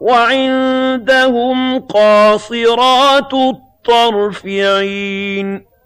وَعِندَهُمْ قَاصِرَاتُ الطَّرْفِ عِينٌ